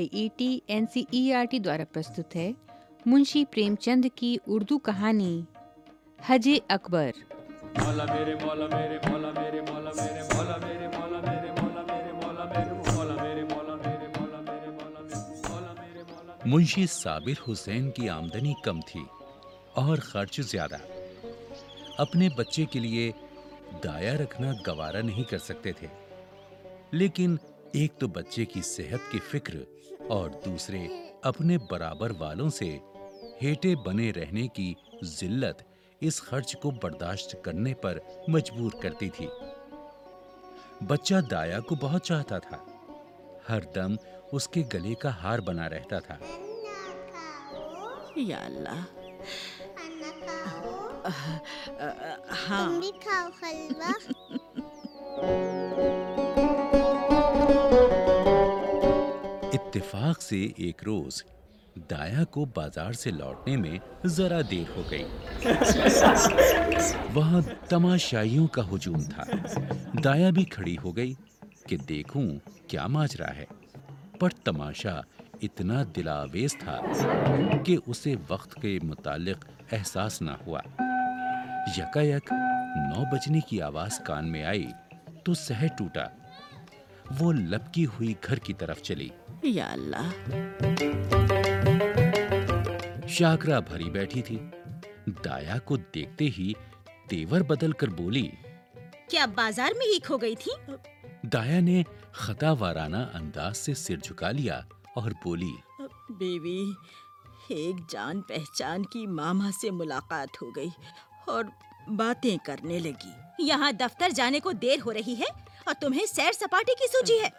C I E T N C E R T द्वारा प्रस्तुत है मुंशी प्रेमचंद की उर्दू कहानी हजे अकबर मौला मेरे मौला मेरे मौला मेरे मौला मेरे मौला मेरे मौला मेरे मौला मेरे मौला मेरे मौला मेरे मौला मेरे मौला मेरे मौला मेरे मौला मेरे मौला मुंशी साबिर हुसैन की आमदनी कम थी और खर्च ज़्यादा अपने बच्चे के लिए दाया रखना गवारा नहीं कर सकते थे लेकिन एक तो बच्चे की सेहत की फ़िक्र और दूसरे अपने बराबर वालों से हेटे बने रहने की जिल्लत इस खर्च को बर्दाश्त करने पर मजबूर करती थी। बच्चा दाया को बहुत चाहता था। हर दम उसके गले का हार बना रहता था। या अल्लाह। हाँ। तुम भी खाओ हलवा इत्तेफाक से एक रोज दाया को बाज़ार से लौटने में जरा देर हो गई। वहाँ तमाशाइयों का हुजूम था। दाया भी खड़ी हो गई कि देखूँ क्या माजरा है। पर तमाशा इतना दिलावेज था कि उसे वक्त के मुतालिक एहसास ना हुआ। यकायक नौ बजने की आवाज़ कान में आई तो सह टूटा। वो लपकी हुई घर की तरफ़ चली। या अल्लाह। शाकरा भरी बैठी थी। दाया को देखते ही तेवर बदल कर बोली क्या बाज़ार में ही खो गई थी? दाया ने खता खतावाराना अंदाज से सिर झुका लिया और बोली बीवी एक जान पहचान की मामा से मुलाकात हो गई और बातें करने लगी। यहाँ दफ्तर जाने को देर हो रही है और तुम्हें सैर सपाटे की सूझी है।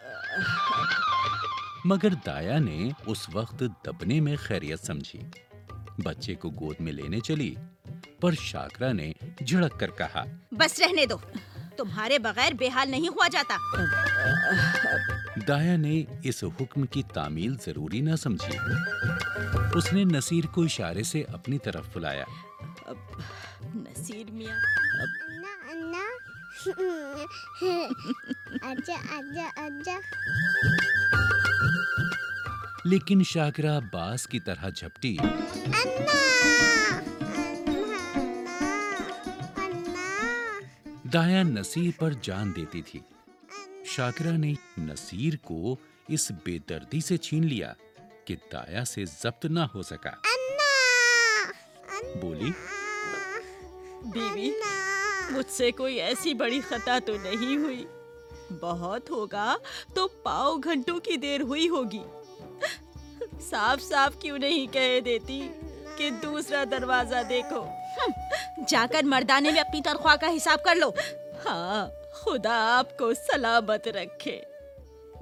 मगर दाया ने उस वक्त दबने में खैरियत समझी। बच्चे को गोद में लेने चली पर शाकरा ने झिड़क कर कहा बस रहने दो। तुम्हारे बगैर बेहाल नहीं हुआ जाता। दाया ने इस हुक्म की तामील ज़रूरी न समझी। उसने नसीर को इशारे से अपनी तरफ़ बुलाया। नसीर मियाँ। अन्ना आजा आजा आजा लेकिन शाकरा बास की तरह झपटी। दाया नसीर पर जान देती थी। शाकरा ने नसीर को इस बेदर्दी से छीन लिया कि दाया से जब्त ना हो सका। बोली बीवी मुझसे कोई ऐसी बड़ी खता तो नहीं हुई। बहुत होगा तो पाओ घंटों की देर हुई होगी। साफ़ साफ़ क्यों नहीं कह देती कि दूसरा दरवाज़ा देखो? जाकर मर्दाने में अपनी तनख्वाह का हिसाब कर लो। हाँ खुदा आपको सलामत रखे।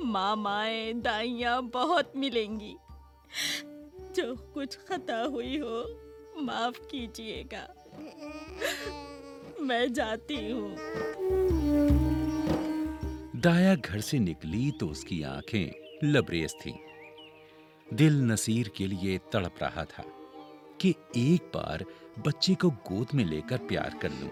मामाएँ दाइयाँ बहुत मिलेंगी। जो कुछ खता हुई हो माफ़ कीजिएगा। मैं जाती हूँ। दाया घर से निकली तो उसकी आँखें लबरेज थीं। दिल नसीर के लिए तड़प रहा था कि एक बार बच्चे को गोद में लेकर प्यार कर लूँ।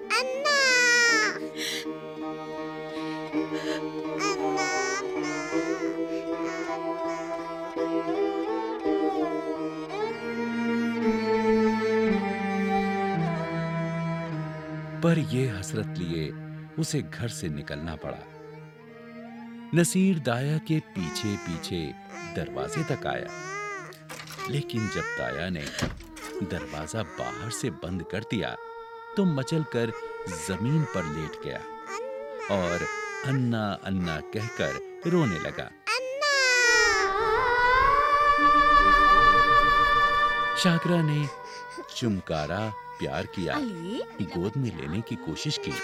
पर यह हसरत लिए उसे घर से निकलना पड़ा। नसीर दाया के पीछे पीछे दरवाजे तक आया। लेकिन जब ताया ने दरवाज़ा बाहर से बंद कर दिया तो मचल कर ज़मीन पर लेट गया और अन्ना अन्ना कहकर रोने लगा। शाकरा ने चुमकारा प्यार किया गोद में लेने की कोशिश की।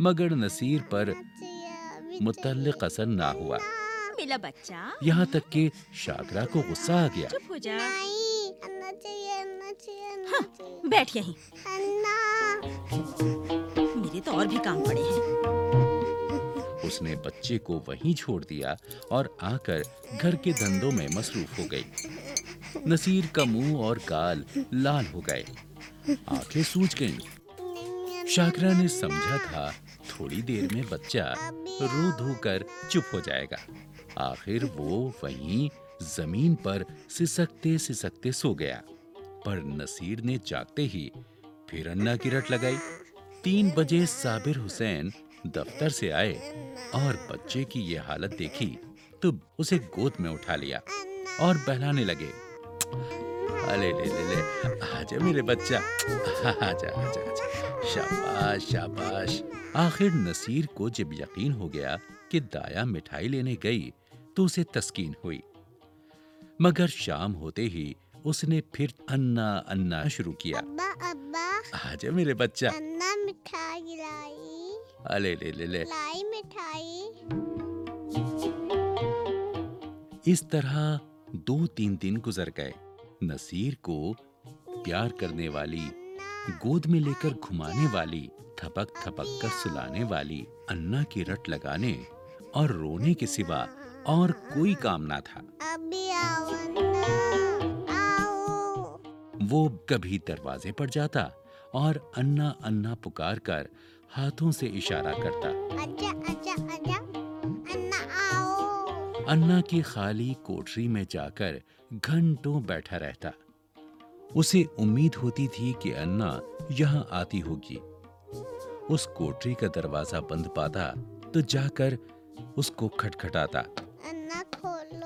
मगर नसीर पर मुतल असर ना हुआ। मेरा बच्चा? यहाँ तक कि शाकरा को गुस्सा आ गया। चुप हो जा। हाँ, बैठ यहीं। मेरे तो और भी काम पड़े हैं। उसने बच्चे को वहीं छोड़ दिया और आकर घर के धंधों में मसरूफ हो गई। नसीर का मुँह और गाल लाल हो गए। आँखें सूज गईं। शाकरा ने समझा था थोड़ी देर में बच्चा रो धो कर चुप हो जाएगा। आखिर वो वहीं ज़मीन पर सिसकते सिसकते सो गया। पर नसीर ने जागते ही फिर अन्ना की रट लगाई। तीन बजे साबिर हुसैन दफ्तर से आए और बच्चे की ये हालत देखी तो उसे गोद में उठा लिया और बहलाने लगे। अले ले ले ले, आजा मेरे बच्चा। आजा आजा आजा। शाबाश शाबाश। आखिर नसीर को जब यकीन हो गया कि दाया मिठाई लेने गई तो उसे तस्कीन हुई। मगर शाम होते ही उसने फिर अन्ना अन्ना शुरू किया। अब्बा अब्बा। आजा मेरे बच्चा। अन्ना मिठाई लाई। अले ले ले ले। लाई मिठाई। इस तरह दो तीन दिन गुजर गए। नसीर को प्यार करने वाली गोद में लेकर घुमाने वाली थपक थपक कर सुलाने वाली अन्ना की रट लगाने और रोने के सिवा और कोई काम ना था। अभी आओ अन्ना आओ। वो कभी दरवाजे पर जाता और अन्ना अन्ना पुकार कर हाथों से इशारा करता। आजा आजा आजा अन्ना आओ। अन्ना की खाली कोठरी में जाकर घंटों बैठा रहता। उसे उम्मीद होती थी कि अन्ना यहाँ आती होगी। उस कोठरी का दरवाज़ा बंद पाता तो जाकर उसको खटखटाता।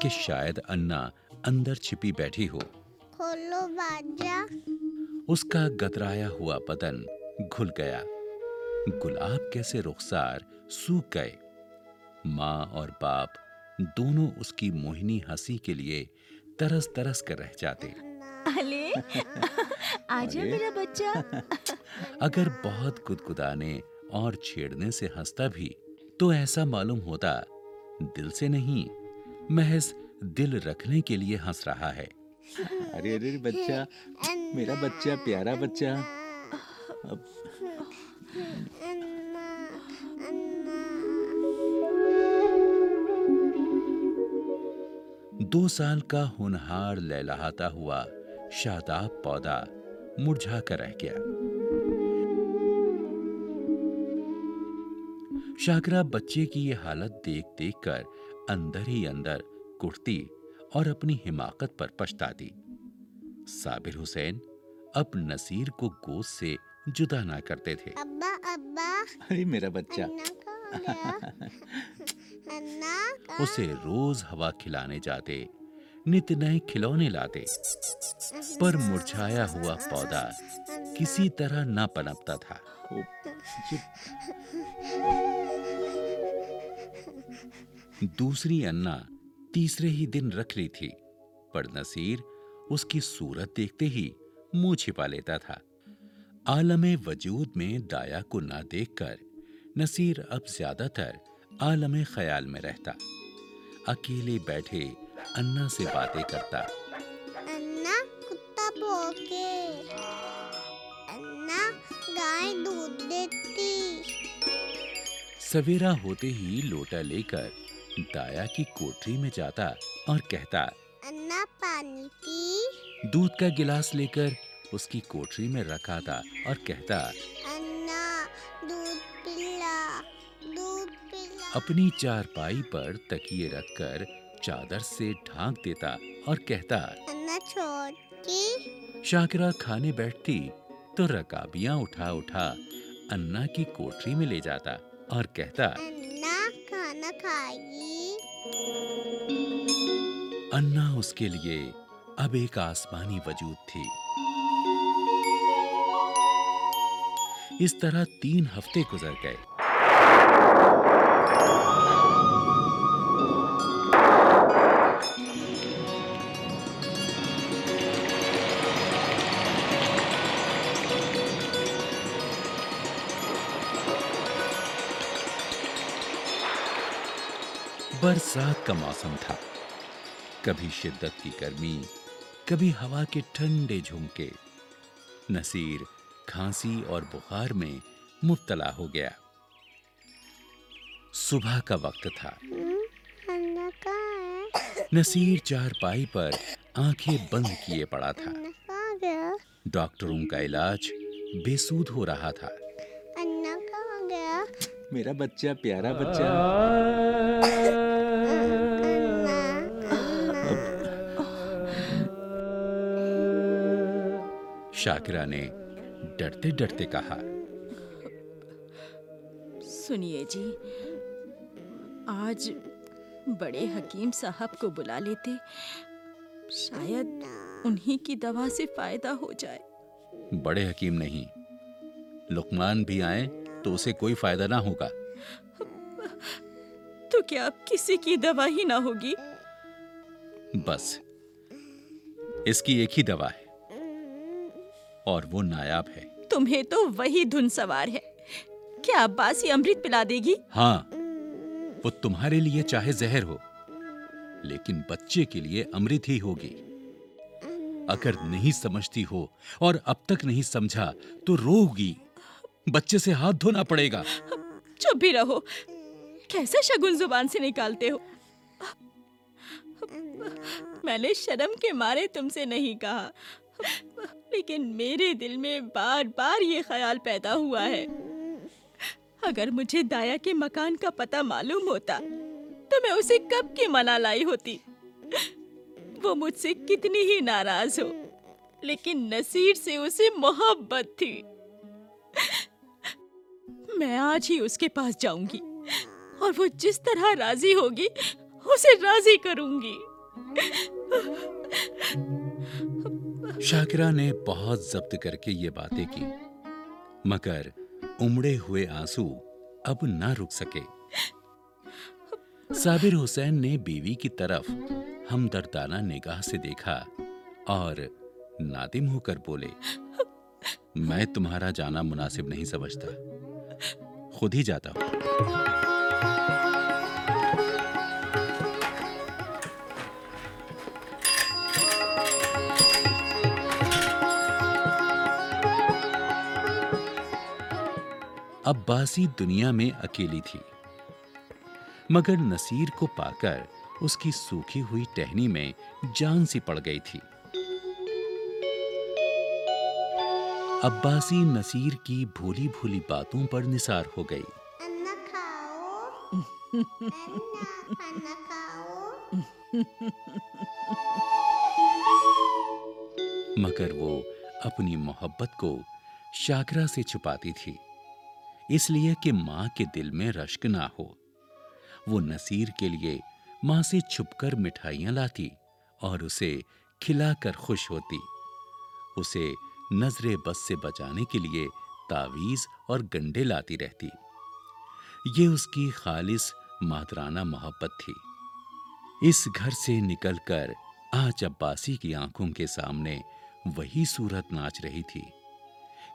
कि शायद अन्ना अंदर छिपी बैठी हो। खोलो बाजा। उसका गतराया हुआ बदन घुल गया। गुलाब कैसे रुखसार सूख गए। माँ और बाप दोनों उसकी मोहिनी हँसी के लिए तरस तरस कर रह जाते। अले आजा। मेरा बच्चा। अगर बहुत गुदगुदाने और छेड़ने से हंसता भी तो ऐसा मालूम होता दिल से नहीं। महज दिल रखने के लिए हंस रहा है। अरे अरे बच्चा मेरा बच्चा प्यारा बच्चा। अब दो साल का होनहार लहलहाता हुआ शादाब पौधा मुरझा कर रह गया। शाकरा बच्चे की ये हालत देख देख कर अंदर ही अंदर कुटती और अपनी हिमाकत पर पछताती साबिर हुसैन अब नसीर को गोद से जुदा ना करते थे। अब्बा अब्बा। अरे मेरा बच्चा। अन्ना उसे रोज हवा खिलाने जाते नित नए खिलौने लाते। पर मुरझाया हुआ पौधा किसी तरह ना पनपता था। दूसरी अन्ना तीसरे ही दिन रख ली थी पर नसीर उसकी सूरत देखते ही मुँह छिपा लेता था। आलम वजूद में दाया को ना देखकर नसीर अब ज़्यादातर आलम ख्याल में रहता। अकेले बैठे अन्ना से बातें करता। अन्ना कुत्ता भौंके। अन्ना गाय दूध देती। सवेरा होते ही लोटा लेकर दाया की कोठरी में जाता और कहता अन्ना पानी पी। दूध का गिलास लेकर उसकी कोठरी में रखा था और कहता अन्ना दूध पिला दूध पिला। अपनी चारपाई पर तकिए रखकर चादर से ढांक देता और कहता अन्ना छोटी शाकिरा खाने बैठती तो रकाबियाँ उठा उठा अन्ना की कोठरी में ले जाता और कहता अन्ना खाएगी अन्ना उसके लिए अब एक आसमानी वजूद थी। इस तरह तीन हफ़्ते गुजर गए। बरसात का मौसम था। कभी शिद्दत की गर्मी कभी हवा के ठंडे झोंके नसीर खांसी और बुखार में मुब्तला हो गया। सुबह का वक्त था। नसीर चारपाई पर आँखें बंद किए पड़ा था। डॉक्टरों का इलाज बेसूद हो रहा था। अन्ना कहाँ गया। मेरा बच्चा प्यारा अन्ना शाकिरा ने डरते डरते कहा सुनिए जी आज बड़े हकीम साहब को बुला लेते शायद उन्हीं की दवा से फ़ायदा हो जाए। बड़े हकीम नहीं लुकमान भी आए तो उसे कोई फ़ायदा ना होगा। तो क्या अब किसी की दवा ही ना होगी? बस इसकी एक ही दवा है। और वो नायाब है। तुम्हें तो वही धुन सवार है। क्या अब्बासी अमृत पिला देगी? हाँ वो तुम्हारे लिए चाहे जहर हो लेकिन बच्चे के लिए अमृत ही होगी। अगर नहीं समझती हो और अब तक नहीं समझा तो रोगी। बच्चे से हाथ धोना पड़ेगा। चुप भी रहो। कैसे शगुन ज़ुबान से निकालते हो? मैंने शर्म के मारे तुमसे नहीं कहा। लेकिन मेरे दिल में बार बार ये ख्याल पैदा हुआ है। अगर मुझे दाया के मकान का पता मालूम होता तो मैं उसे कब की मना लाई होती? वो मुझसे कितनी ही नाराज़ हो, लेकिन नसीर से उसे मोहब्बत थी। मैं आज ही उसके पास जाऊँगी, और वो जिस तरह राज़ी होगी, उसे राज़ी करूँगी। शाकिरा ने बहुत जब्त करके ये बातें की, मगर उमड़े हुए आँसू अब ना रुक सके। साबिर हुसैन ने बीवी की तरफ़ हमदर्दाना निगाह से देखा और नादिम होकर बोले, मैं तुम्हारा जाना मुनासिब नहीं समझता। खुद ही जाता हूँ। अब्बासी दुनिया में अकेली थी। मगर नसीर को पाकर उसकी सूखी हुई टहनी में जान सी पड़ गई थी। अब्बासी नसीर की भूली भूली बातों पर निसार हो गई। अन्ना खाओ। अन्ना खाओ। मगर वो अपनी मोहब्बत को शाकरा से छुपाती थी। इसलिए कि माँ के दिल में रश्क ना हो। वो नसीर के लिए माँ से छुपकर मिठाइयाँ लाती और उसे खिलाकर खुश होती। उसे नजरे बस से बचाने के लिए तावीज और गंडे लाती रहती। ये उसकी खालिस मादराना मोहब्बत थी। इस घर से निकलकर आज अब्बासी की आँखों के सामने वही सूरत नाच रही थी।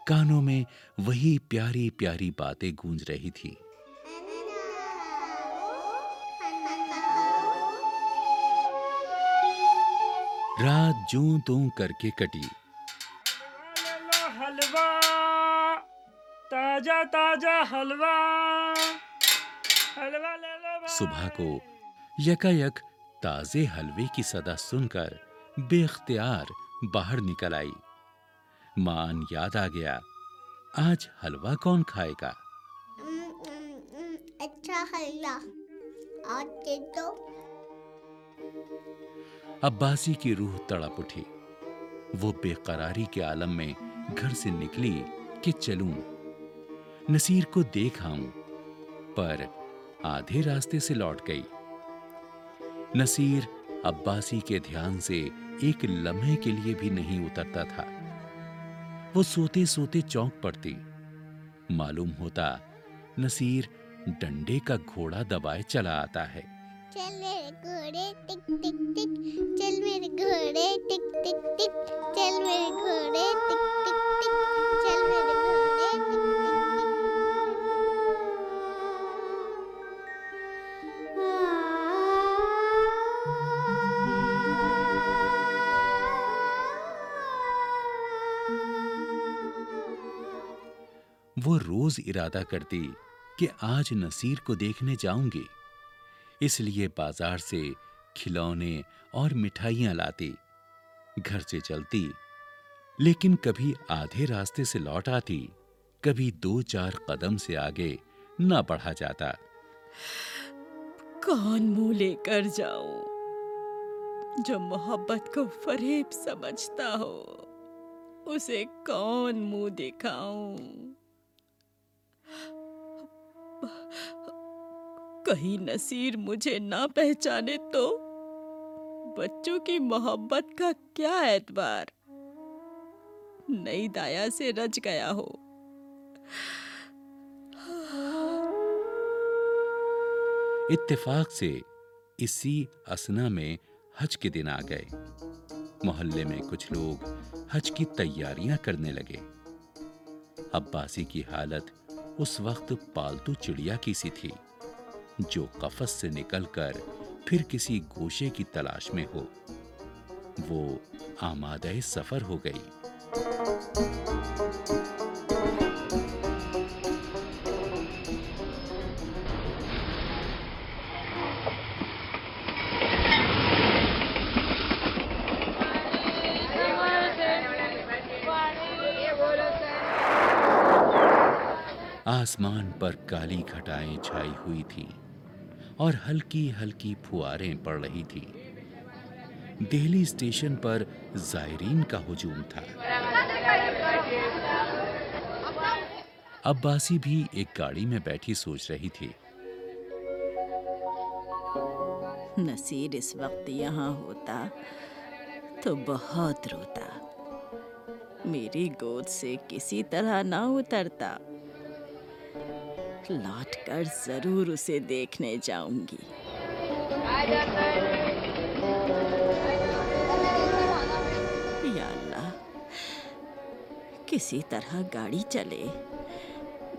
कानों में वही प्यारी प्यारी बातें गूंज रही थी। रात जूं तू करके कटी। हलवा ताज़ा ताज़ा हलवा। हलवा ले लो सुबह को यकायक ताजे हलवे की सदा सुनकर बेख्तियार बाहर निकल आई। मान याद आ गया। आज हलवा कौन खाएगा? उम, अच्छा हल्ला और दे दो अब्बासी की रूह तड़प उठी। वो बेकरारी के आलम में घर से निकली कि चलूँ। नसीर को देख आऊँ पर आधे रास्ते से लौट गई। नसीर अब्बासी के ध्यान से एक लम्हे के लिए भी नहीं उतरता था। वो सोते सोते चौंक पड़ती। मालूम होता नसीर डंडे का घोड़ा दबाए चला आता है। चल मेरे घोड़े, टिक टिक टिक। चल मेरे घोड़े, टिक टिक टिक। चल मेरे घोड़े, टिक टिक टिक। चल मेरे वो रोज इरादा करती कि आज नसीर को देखने जाऊँगी। इसलिए बाज़ार से खिलौने और मिठाइयाँ लाती, घर से चलती, लेकिन कभी आधे रास्ते से लौट आती, कभी दो चार कदम से आगे न बढ़ा जाता। कौन मुँह लेकर जाऊँ जो मोहब्बत को फरेब समझता हो? उसे कौन मुँह दिखाऊँ? कहीं नसीर मुझे ना पहचाने तो बच्चों की मोहब्बत का क्या एतबार? नई दाया से रच गया हो। इत्तेफाक से इसी असना में हज के दिन आ गए। मोहल्ले में कुछ लोग हज की तैयारियाँ करने लगे। अब्बासी की हालत उस वक्त पालतू चिड़िया की सी थी, जो कफस से निकलकर फिर किसी गोशे की तलाश में हो। वो आमादे सफ़र हो गई। आसमान पर काली घटाएँ छाई हुई थी और हल्की हल्की फुआरें पड़ रही थी। दिल्ली स्टेशन पर जायरीन का हुजूम था। अब्बासी भी एक गाड़ी में बैठी सोच रही थी। नसीर इस वक्त यहाँ होता तो बहुत रोता। मेरी गोद से किसी तरह ना उतरता। लौट कर ज़रूर उसे देखने जाऊँगी। किसी तरह गाड़ी चले,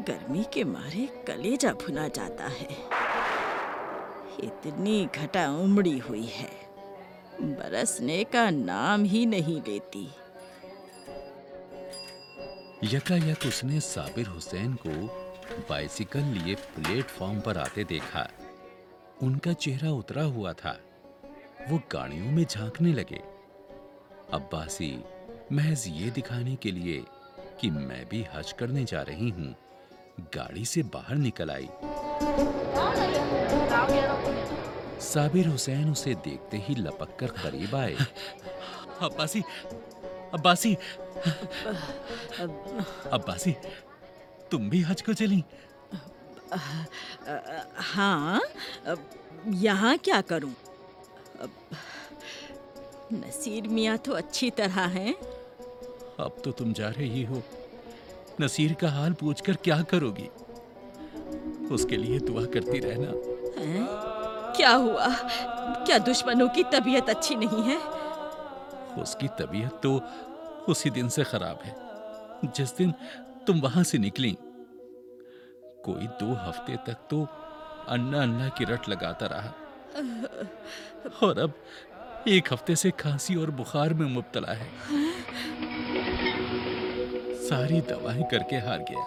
गर्मी के मारे कलेजा भुना जाता है। इतनी घटा उमड़ी हुई है, बरसने का नाम ही नहीं लेती। यकायक उसने साबिर हुसैन को बाइसिकल लिए प्लेटफॉर्म पर आते देखा। उनका चेहरा उतरा हुआ था। वो गाड़ियों में झांकने लगे। अब्बासी महज ये दिखाने के लिए कि मैं भी हज करने जा रही हूँ। गाड़ी से बाहर निकल आई। साबिर हुसैन उसे देखते ही लपक कर करीब आए। अब्बासी अब्बासी। अब्बासी तुम भी हज को चली? हाँ यहाँ क्या करूँ? नसीर मियाँ तो अच्छी तरह हैं। अब तो तुम जा रही हो। नसीर का हाल पूछकर क्या करोगी? उसके लिए दुआ करती रहना। हैं? क्या हुआ? क्या दुश्मनों की तबीयत अच्छी नहीं है? उसकी तबीयत तो उसी दिन से खराब है। जिस दिन तुम वहाँ से निकली। कोई दो हफ़्ते तक तो अन्ना अन्ना की रट लगाता रहा। और अब एक हफ़्ते से खांसी और बुखार में मुबतला है। सारी दवाएँ करके हार गया।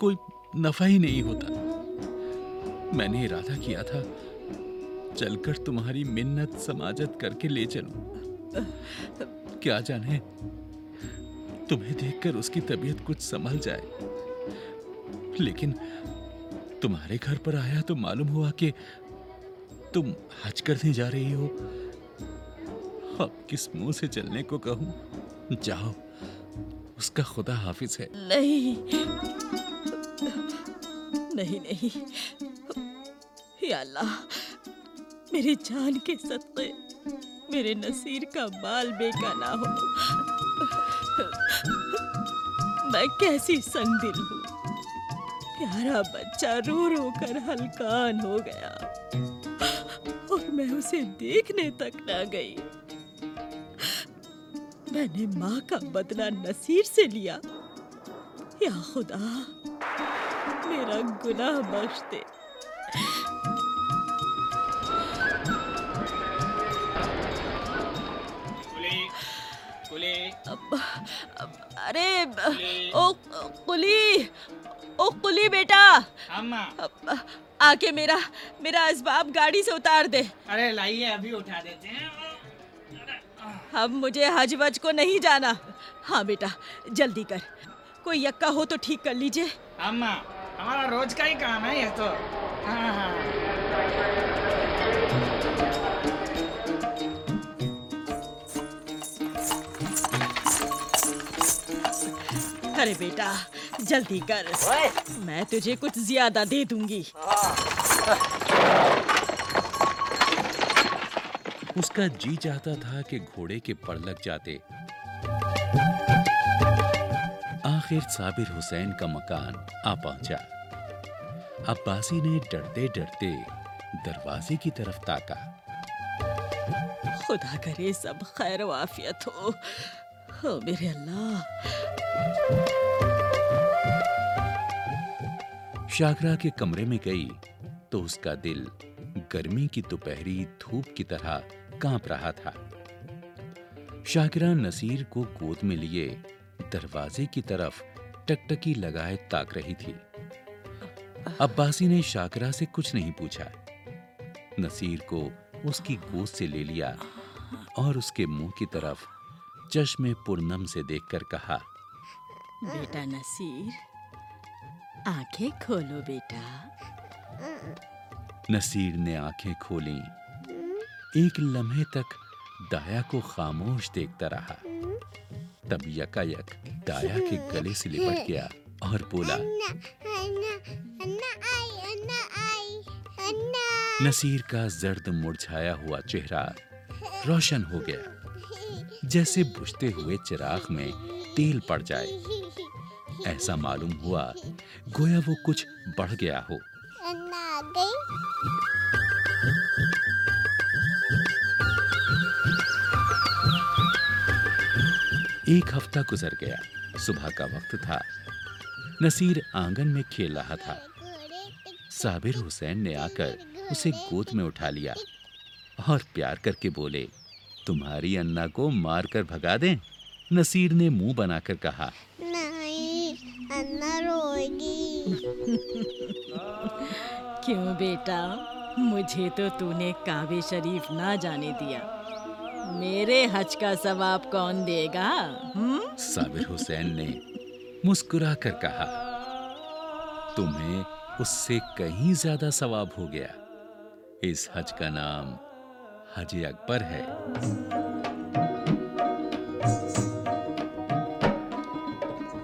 कोई नफा ही नहीं होता। मैंने इरादा किया था, चलकर तुम्हारी मिन्नत समाजत करके ले चलूँ। क्या जाने तुम्हें देखकर उसकी तबीयत कुछ संभल जाए। लेकिन तुम्हारे घर पर आया तो मालूम हुआ कि तुम हज करने जा रही हो। अब किस मुँह से चलने को कहूँ? जाओ, उसका खुदा हाफिज है। नहीं नहीं नहीं। या अल्लाह, मेरी जान के सदक़े मेरे नसीर का बाल बेका ना हो। मैं कैसी संगदिल हूँ? प्यारा बच्चा रो रो कर हलकान हो गया। और मैं उसे देखने तक ना गई। मैंने माँ का बदला नसीर से लिया। या खुदा मेरा गुनाह बख्श दे। कुली कुली। अब, अब, अरे ओ कुली ओ कुली बेटा। अम्मा। आके मेरा मेरा असबाब गाड़ी से उतार दे। अरे लाइए अभी उठा देते हैं। अब मुझे हज वज को नहीं जाना। हाँ बेटा जल्दी कर। कोई यक्का हो तो ठीक कर लीजिए। अम्मा हमारा रोज का ही काम है ये तो। हाँ हाँ। अरे बेटा जल्दी कर। मैं तुझे कुछ ज़्यादा दे दूँगी। उसका जी चाहता था कि घोड़े के पड़ लग जाते। आखिर साबिर हुसैन का मकान आ पहुँचा। अब्बासी ने डरते डरते दरवाजे की तरफ़ ताका। खुदा करे सब खैर वाफियत हो। मेरे अल्लाह शाकरा के कमरे में गई तो उसका दिल गर्मी की दोपहरी धूप की तरह काँप रहा था। शाकरा नसीर को गोद में लिए दरवाजे की तरफ़ टकटकी लगाए ताक रही थी। अब्बासी ने शाकरा से कुछ नहीं पूछा। नसीर को उसकी गोद से ले लिया और उसके मुँह की तरफ़ चश्मे पुरनम से देखकर कहा बेटा नसीर आँखें खोलो बेटा। नसीर ने आँखें खोली। एक लम्हे तक दाया को खामोश देखता रहा। तब यकायक दाया के गले से लिपट गया और बोला अन्ना अन्ना अन्ना आई अन्ना आई अन्ना नसीर का जर्द मुरझाया हुआ चेहरा रोशन हो गया। जैसे बुझते हुए चिराग में तेल पड़ जाए। ऐसा मालूम हुआ, गोया वो कुछ बढ़ गया हो। एक हफ़्ता गुजर गया, सुबह का वक्त था। नसीर आँगन में खेल रहा था। साबिर हुसैन ने आकर उसे गोद में उठा लिया और प्यार करके बोले तुम्हारी अन्ना को मार कर भगा दें? नसीर ने मुँह बनाकर कहा। नहीं अन्ना रोएगी। क्यों बेटा? मुझे तो तूने काबे शरीफ ना जाने दिया। मेरे हज का सवाब कौन देगा हम्म? साबिर हुसैन ने मुस्कुरा कर कहा तुम्हें उससे कहीं ज़्यादा सवाब हो गया। इस हज का नाम हज अकबर है।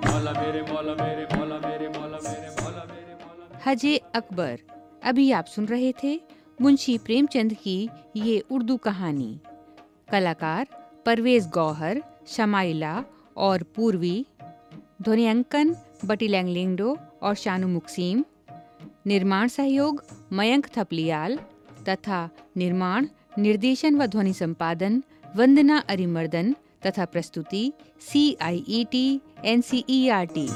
मौला मेरे मौला मेरे मौला मेरे मौला मेरे मौला मेरे मौला हजे अकबर अभी आप सुन रहे थे मुंशी प्रेमचंद की ये उर्दू कहानी। कलाकार परवेज गौहर शमाइला और पूर्वी ध्वनियांकन बटी लैंगलिंगडो और शानू मुक्सीम। निर्माण सहयोग मयंक थपलियाल तथा निर्माण निर्देशन व ध्वनि संपादन, वंदना अरिमर्दन तथा प्रस्तुति C I E T N C E R T